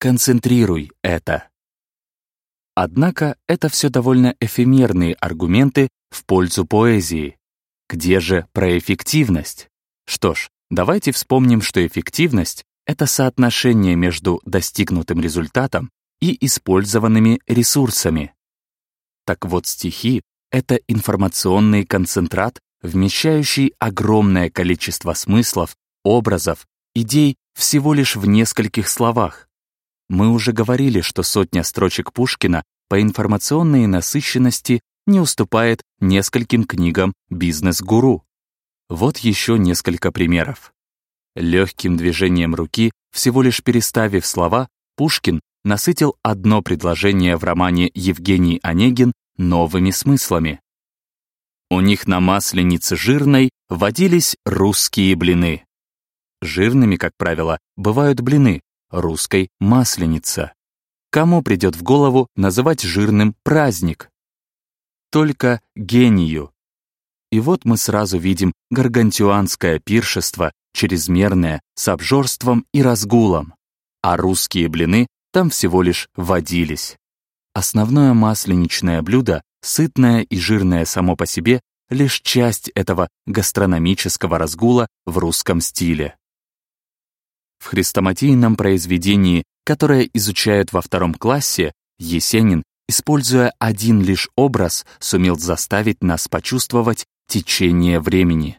Концентрируй это. Однако это все довольно эфемерные аргументы в пользу поэзии. Где же про эффективность? Что ж, давайте вспомним, что эффективность — это соотношение между достигнутым результатом и использованными ресурсами. Так вот, стихи — это информационный концентрат, вмещающий огромное количество смыслов, образов, идей всего лишь в нескольких словах. Мы уже говорили, что сотня строчек Пушкина по информационной насыщенности не уступает нескольким книгам бизнес-гуру. Вот еще несколько примеров. Легким движением руки, всего лишь переставив слова, Пушкин насытил одно предложение в романе «Евгений Онегин» новыми смыслами. У них на масленице жирной водились русские блины. Жирными, как правило, бывают блины, русской — масленица. Кому придет в голову называть жирным праздник? Только гению. И вот мы сразу видим гаргантюанское пиршество, чрезмерное, с обжорством и разгулом. А русские блины там всего лишь водились. Основное масленичное блюдо, сытное и жирное само по себе, лишь часть этого гастрономического разгула в русском стиле. В хрестоматийном произведении, которое изучают во втором классе, Есенин, используя один лишь образ, сумел заставить нас почувствовать течение времени.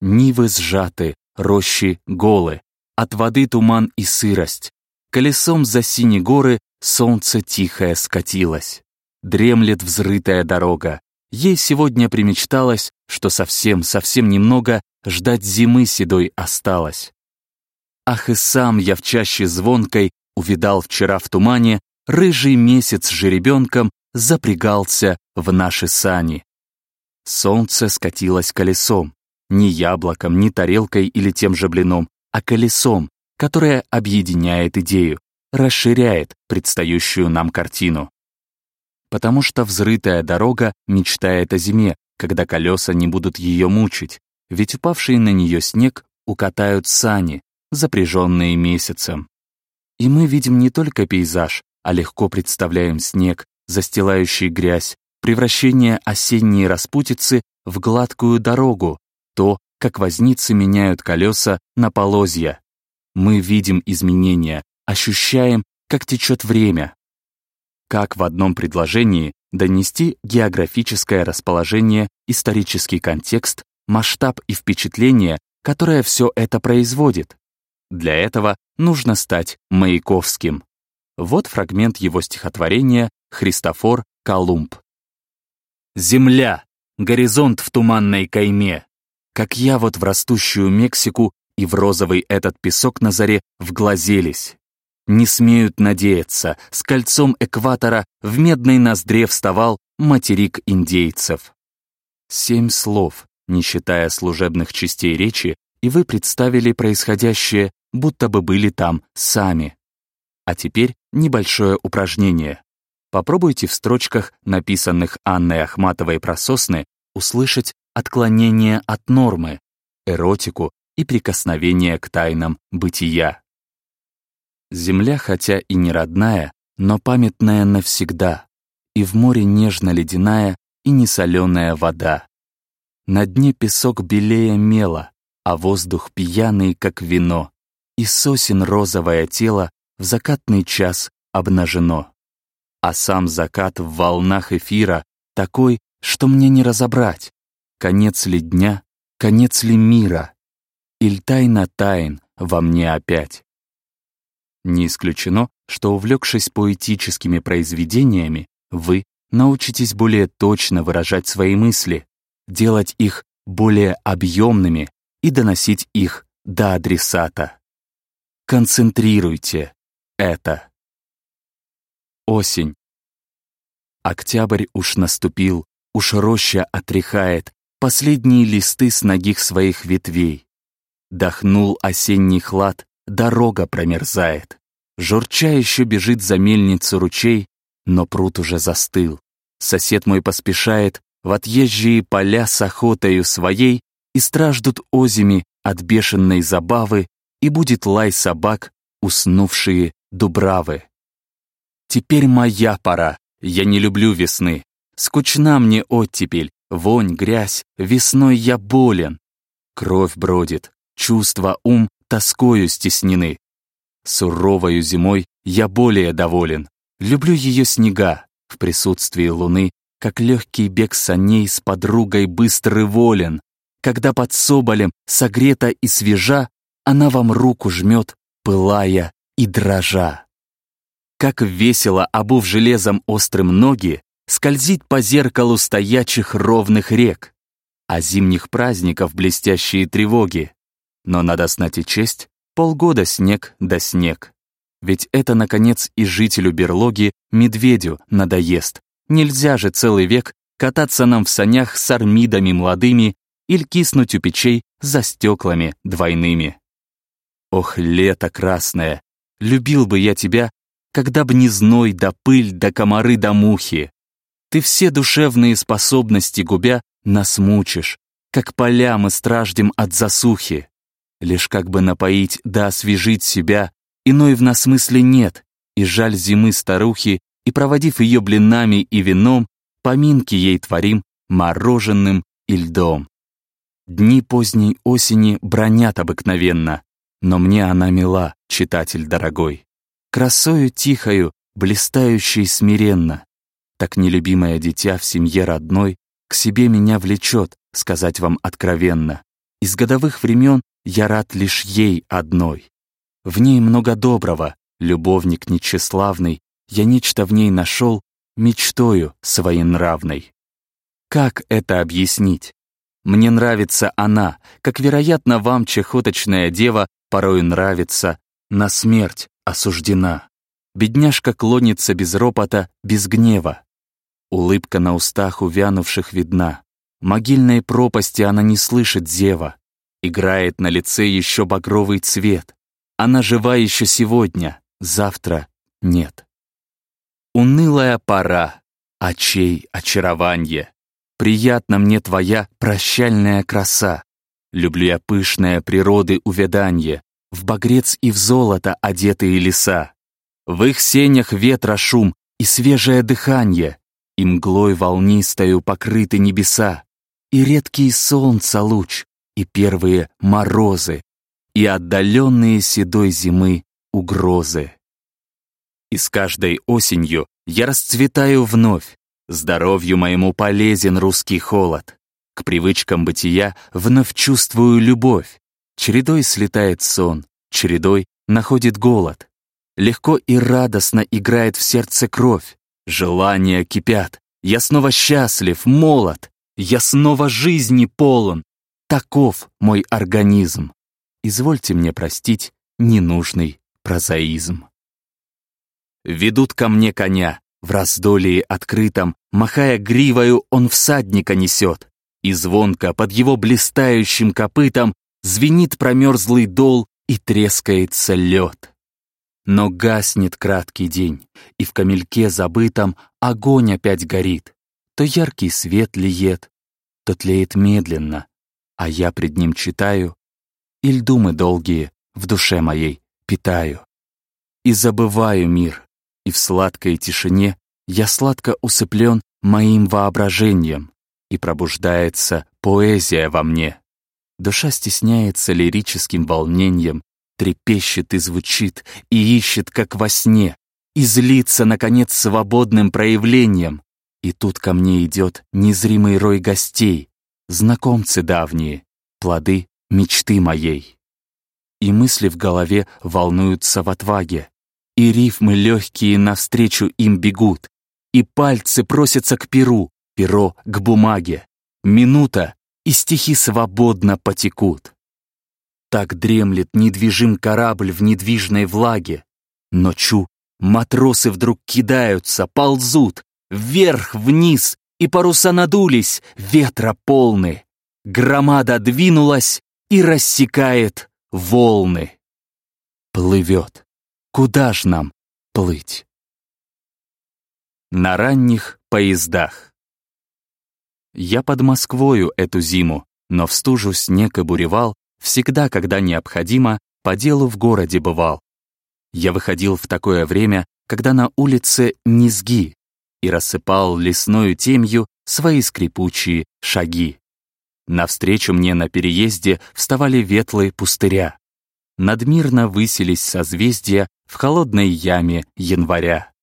Нивы сжаты, рощи голы, от воды туман и сырость. Колесом за синие горы солнце тихое скатилось. Дремлет взрытая дорога. Ей сегодня примечталось, что совсем-совсем немного ждать зимы седой осталось. Ах, и сам я в чаще звонкой увидал вчера в тумане, рыжий месяц с жеребенком запрягался в наши сани. Солнце скатилось колесом, не яблоком, не тарелкой или тем же блином, а колесом, которое объединяет идею, расширяет предстающую нам картину. Потому что взрытая дорога мечтает о зиме, когда колеса не будут ее мучить, ведь упавший на нее снег укатают сани, запряженные месяцем. И мы видим не только пейзаж, а легко представляем снег, застилающий грязь, превращение осенней распутицы в гладкую дорогу, то, как возницы меняют колеса на полозья. Мы видим изменения, ощущаем, как течет время. Как в одном предложении донести географическое расположение, исторический контекст, масштаб и впечатление, которое все это производит. Для этого нужно стать Маяковским. Вот фрагмент его стихотворения «Христофор Колумб». «Земля! Горизонт в туманной кайме! Как я вот в растущую Мексику и в розовый этот песок на заре вглазелись. Не смеют надеяться, с кольцом экватора в медной ноздре вставал материк индейцев». Семь слов, не считая служебных частей речи, и вы представили происходящее, будто бы были там сами. А теперь небольшое упражнение. Попробуйте в строчках, написанных Анной Ахматовой про сосны, услышать отклонение от нормы, эротику и прикосновение к тайнам бытия. Земля, хотя и не родная, но памятная навсегда, и в море нежно-ледяная и несоленая вода. На дне песок белее мела, а воздух пьяный, как вино, и сосен розовое тело в закатный час обнажено. А сам закат в волнах эфира такой, что мне не разобрать, конец ли дня, конец ли мира, иль тайна тайн во мне опять. Не исключено, что, увлекшись поэтическими произведениями, вы научитесь более точно выражать свои мысли, делать их более объемными и доносить их до адресата. Концентрируйте это. Осень. Октябрь уж наступил, уж роща отряхает последние листы с ногих своих ветвей. Дохнул осенний хлад, дорога промерзает. Журча еще бежит за мельницу ручей, но пруд уже застыл. Сосед мой поспешает в отъезжие поля с охотою своей и страждут озими от бешеной забавы, и будет лай собак, уснувшие Дубравы. Теперь моя пора, я не люблю весны. Скучна мне оттепель, вонь, грязь, весной я болен. Кровь бродит, чувства, ум тоскою стеснены. Суровою зимой я более доволен. Люблю ее снега в присутствии луны, как легкий бег саней с подругой быстрый волен. Когда под соболем согрета и свежа, она вам руку жмет, пылая и дрожа. Как весело, обув железом острым ноги, скользит по зеркалу стоячих ровных рек, а зимних праздников блестящие тревоги. Но надо знать и честь, полгода снег да снег. Ведь это, наконец, и жителю берлоги, медведю, надоест. Нельзя же целый век кататься нам в санях с армидами молодыми или киснуть у печей за стеклами двойными. Ох, лето красное, любил бы я тебя, когда б не зной да пыль да комары да мухи. Ты все душевные способности губя нас мучишь, как поля мы страждем от засухи. Лишь как бы напоить да освежить себя, иной в нас мысли нет, и жаль зимы старухи, и проводив ее блинами и вином, поминки ей творим мороженым и льдом. Дни поздней осени бронят обыкновенно, но мне она мила, читатель дорогой. Красою тихою, блистающей смиренно. Так нелюбимое дитя в семье родной к себе меня влечет, сказать вам откровенно. Из годовых времен я рад лишь ей одной. В ней много доброго, любовник нечеславный, я нечто в ней нашел мечтою своенравной. Как это объяснить? Мне нравится она, как, вероятно, вам чехоточная дева порою нравится, на смерть осуждена. Бедняжка клонится без ропота, без гнева. Улыбка на устах увянувших видна. Могильной пропасти она не слышит зева. Играет на лице еще багровый цвет. Она жива еще сегодня, завтра нет. Унылая пора, очей очарование. Приятна мне твоя прощальная краса. Люблю я пышное природы увяданье, В багрец и в золото одетые леса. В их сенях ветра шум и свежее дыханье, И мглой волнистою покрыты небеса, И редкий солнца луч, и первые морозы, И отдаленные седой зимы угрозы. И с каждой осенью я расцветаю вновь, Здоровью моему полезен русский холод. К привычкам бытия вновь чувствую любовь. Чередой слетает сон, чередой находит голод. Легко и радостно играет в сердце кровь. Желания кипят. Я снова счастлив, молод. Я снова жизни полон. Таков мой организм. Извольте мне простить ненужный прозаизм. Ведут ко мне коня, в раздолье открытом, махая гривою, он всадника несет, и звонко под его блистающим копытом звенит промерзлый дол и трескается лед. Но гаснет краткий день, и в камельке забытом огонь опять горит. То яркий свет лиет, то тлеет медленно, а я пред ним читаю, и думы долгие в душе моей питаю. И забываю мир, и в сладкой тишине я сладко усыплен моим воображением, и пробуждается поэзия во мне. Душа стесняется лирическим волнением, трепещет и звучит, и ищет, как во сне, и злится, наконец, свободным проявлением. И тут ко мне идет незримый рой гостей, знакомцы давние, плоды мечты моей. И мысли в голове волнуются в отваге, и рифмы легкие навстречу им бегут, и пальцы просятся к перу, перо к бумаге. Минута, и стихи свободно потекут. Так дремлет недвижим корабль в недвижной влаге. Ночу матросы вдруг кидаются, ползут, вверх-вниз, и паруса надулись, ветра полны. Громада двинулась и рассекает волны. Плывет. Куда ж нам плыть? На ранних поездах. Я под Москвою эту зиму, но в стужу снег и буревал всегда, когда необходимо, по делу в городе бывал. Я выходил в такое время, когда на улице низги, и рассыпал лесною темью свои скрипучие шаги. Навстречу мне на переезде вставали ветлые пустыря. Надмирно высились созвездия в холодной яме января.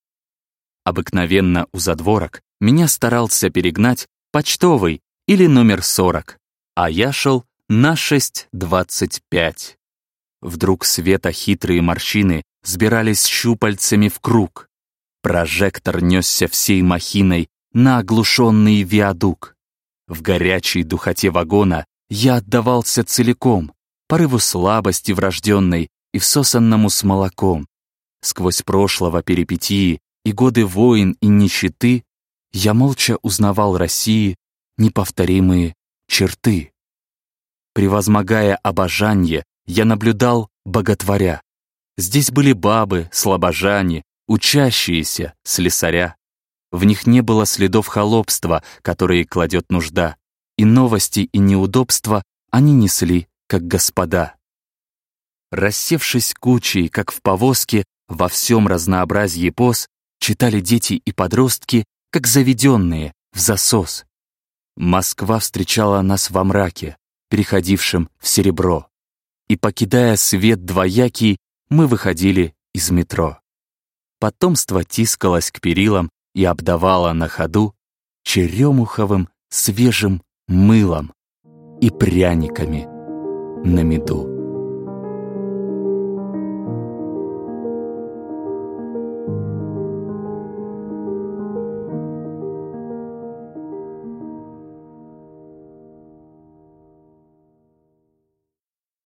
Обыкновенно у задворок меня старался перегнать почтовый или номер 40, а я шел на 6.25. Вдруг света хитрые морщины сбирались щупальцами в круг. Прожектор несся всей махиной на оглушенный виадук. В горячей духоте вагона я отдавался целиком, порыву слабости врожденной и всосанному с молоком. Сквозь прошлого перипетии и годы войн и нищеты я молча узнавал России неповторимые черты. Превозмогая обожанье, я наблюдал боготворя. Здесь были бабы, слабожане, учащиеся, слесаря. В них не было следов холопства, которые кладет нужда, и новости и неудобства они несли, как господа. Рассевшись кучей, как в повозке, во всем разнообразии поз, читали дети и подростки, как заведенные, в засос. Москва встречала нас во мраке, переходившем в серебро. И, покидая свет двоякий, мы выходили из метро. Потомство тискалось к перилам и обдавало на ходу черемуховым свежим мылом и пряниками на меду.